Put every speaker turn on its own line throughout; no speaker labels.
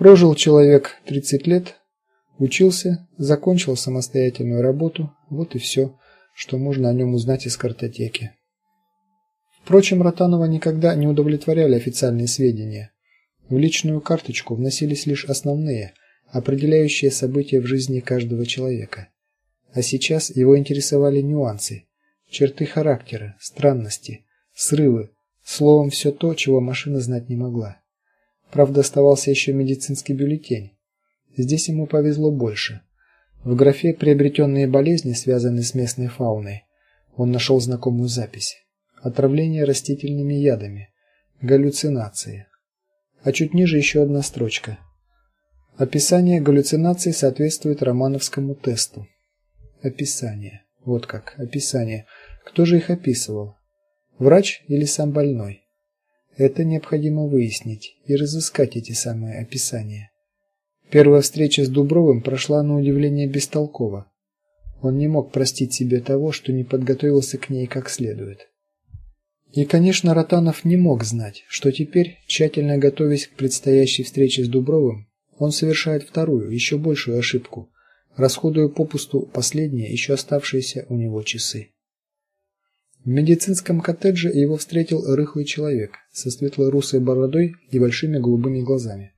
Прожил человек 30 лет, учился, закончил самостоятельную работу. Вот и все, что можно о нем узнать из картотеки. Впрочем, Ротанова никогда не удовлетворяли официальные сведения. В личную карточку вносились лишь основные, определяющие события в жизни каждого человека. А сейчас его интересовали нюансы, черты характера, странности, срывы, словом все то, чего машина знать не могла. Правда, оставался еще медицинский бюллетень. Здесь ему повезло больше. В графе приобретенные болезни, связанные с местной фауной, он нашел знакомую запись: отравление растительными ядами, галлюцинации. А чуть ниже еще одна строчка. Описание галлюцинаций соответствует романовскому тесту. Описание. Вот как, описание. Кто же их описывал? Врач или сам больной? Это необходимо выяснить и разыскать эти самые описания. Первая встреча с Дубровым прошла на удивление бестолково. Он не мог простить себе того, что не подготовился к ней как следует. И, конечно, Ротанов не мог знать, что теперь, тщательно готовясь к предстоящей встрече с Дубровым, он совершает вторую, еще большую ошибку, расходуя попусту последние еще оставшиеся у него часы. В медицинском коттедже его встретил рыхлый человек со светло-русой бородой и большими голубыми глазами.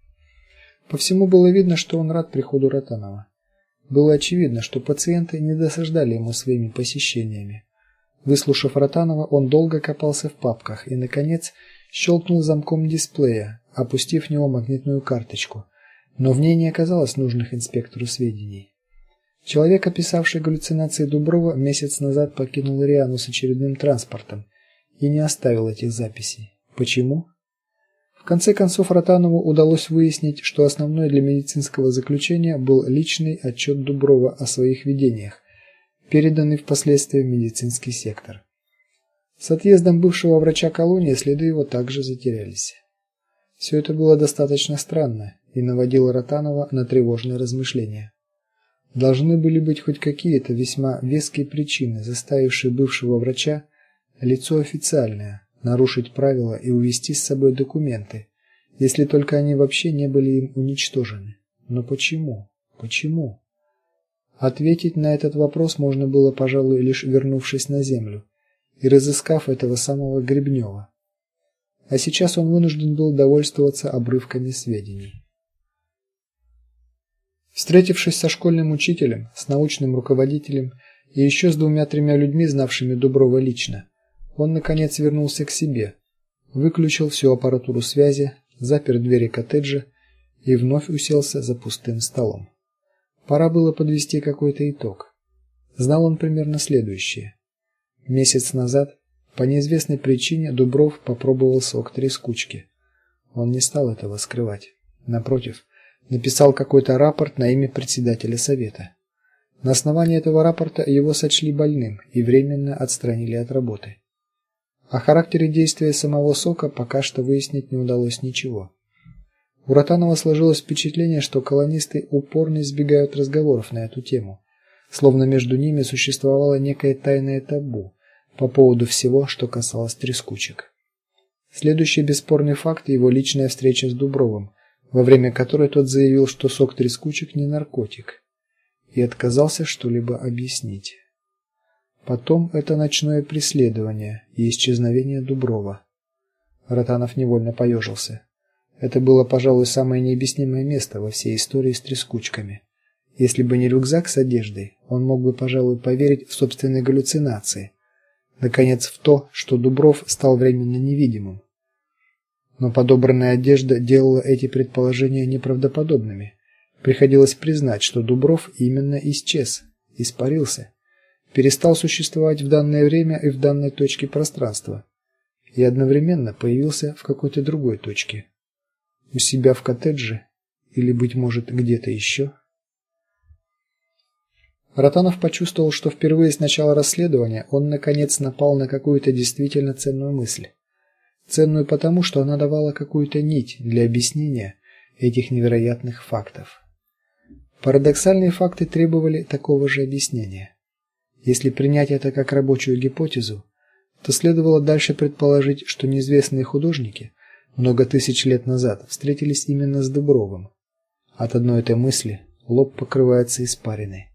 По всему было видно, что он рад приходу Ротанова. Было очевидно, что пациенты не досаждали ему своими посещениями. Выслушав Ротанова, он долго копался в папках и наконец щелкнул замком дисплея, опустив в него магнитную карточку. Но в ней не оказалось нужных инспектору сведений. Человек, описавший галлюцинации Дуброва, месяц назад покинул Риану с очередным транспортом и не оставил этих записей. Почему? В конце концов Ротанову удалось выяснить, что основной для медицинского заключения был личный отчет Дуброва о своих видениях, переданный впоследствии в медицинский сектор. С отъездом бывшего врача колонии следы его также затерялись. Все это было достаточно странно и наводило Ротанова на тревожные размышления. Должны были быть хоть какие-то весьма веские причины, заставившие бывшего врача лицо официальное нарушить правила и увезти с собой документы, если только они вообще не были им уничтожены. Но почему? Почему? Ответить на этот вопрос можно было, пожалуй, лишь вернувшись на землю и разыскав этого самого Гребнева. А сейчас он вынужден был довольствоваться обрывками сведений. Встретившись со школьным учителем, с научным руководителем и еще с двумя-тремя людьми, знавшими Дуброва лично, он наконец вернулся к себе, выключил всю аппаратуру связи, запер двери коттеджа и вновь уселся за пустым столом. Пора было подвести какой-то итог. Знал он примерно следующее: месяц назад по неизвестной причине Дубров попробовал сок трескучки. Он не стал этого скрывать. Напротив, написал какой-то рапорт на имя председателя совета. На основании этого рапорта его сочли больным и временно отстранили от работы. О характере действия самого сока пока что выяснить не удалось ничего. У Ротанова сложилось впечатление, что колонисты упорно избегают разговоров на эту тему, словно между ними существовало некое тайное табу по поводу всего, что касалось трескучек. Следующий бесспорный факт его личная встреча с Дубровым, во время которой тот заявил, что сок трескучек не наркотик, и отказался что-либо объяснить. Потом это ночное преследование и исчезновение Дуброва. Ротанов невольно поежился. Это было, пожалуй, самое необъяснимое место во всей истории с трескучками. Если бы не рюкзак с одеждой, он мог бы, пожалуй, поверить в собственные галлюцинации. Наконец, в то, что Дубров стал временно невидимым но подобранная одежда делала эти предположения неправдоподобными. Приходилось признать, что Дубров именно исчез, испарился, перестал существовать в данное время и в данной точке пространства и одновременно появился в какой-то другой точке. У себя в коттедже или быть может, где-то еще. Ротанов почувствовал, что впервые с начала расследования он наконец напал на какую-то действительно ценную мысль ценную потому, что она давала какую-то нить для объяснения этих невероятных фактов. Парадоксальные факты требовали такого же объяснения. Если принять это как рабочую гипотезу, то следовало дальше предположить, что неизвестные художники много тысяч лет назад встретились именно с Дубровым, От одной этой мысли лоб покрывается испариной.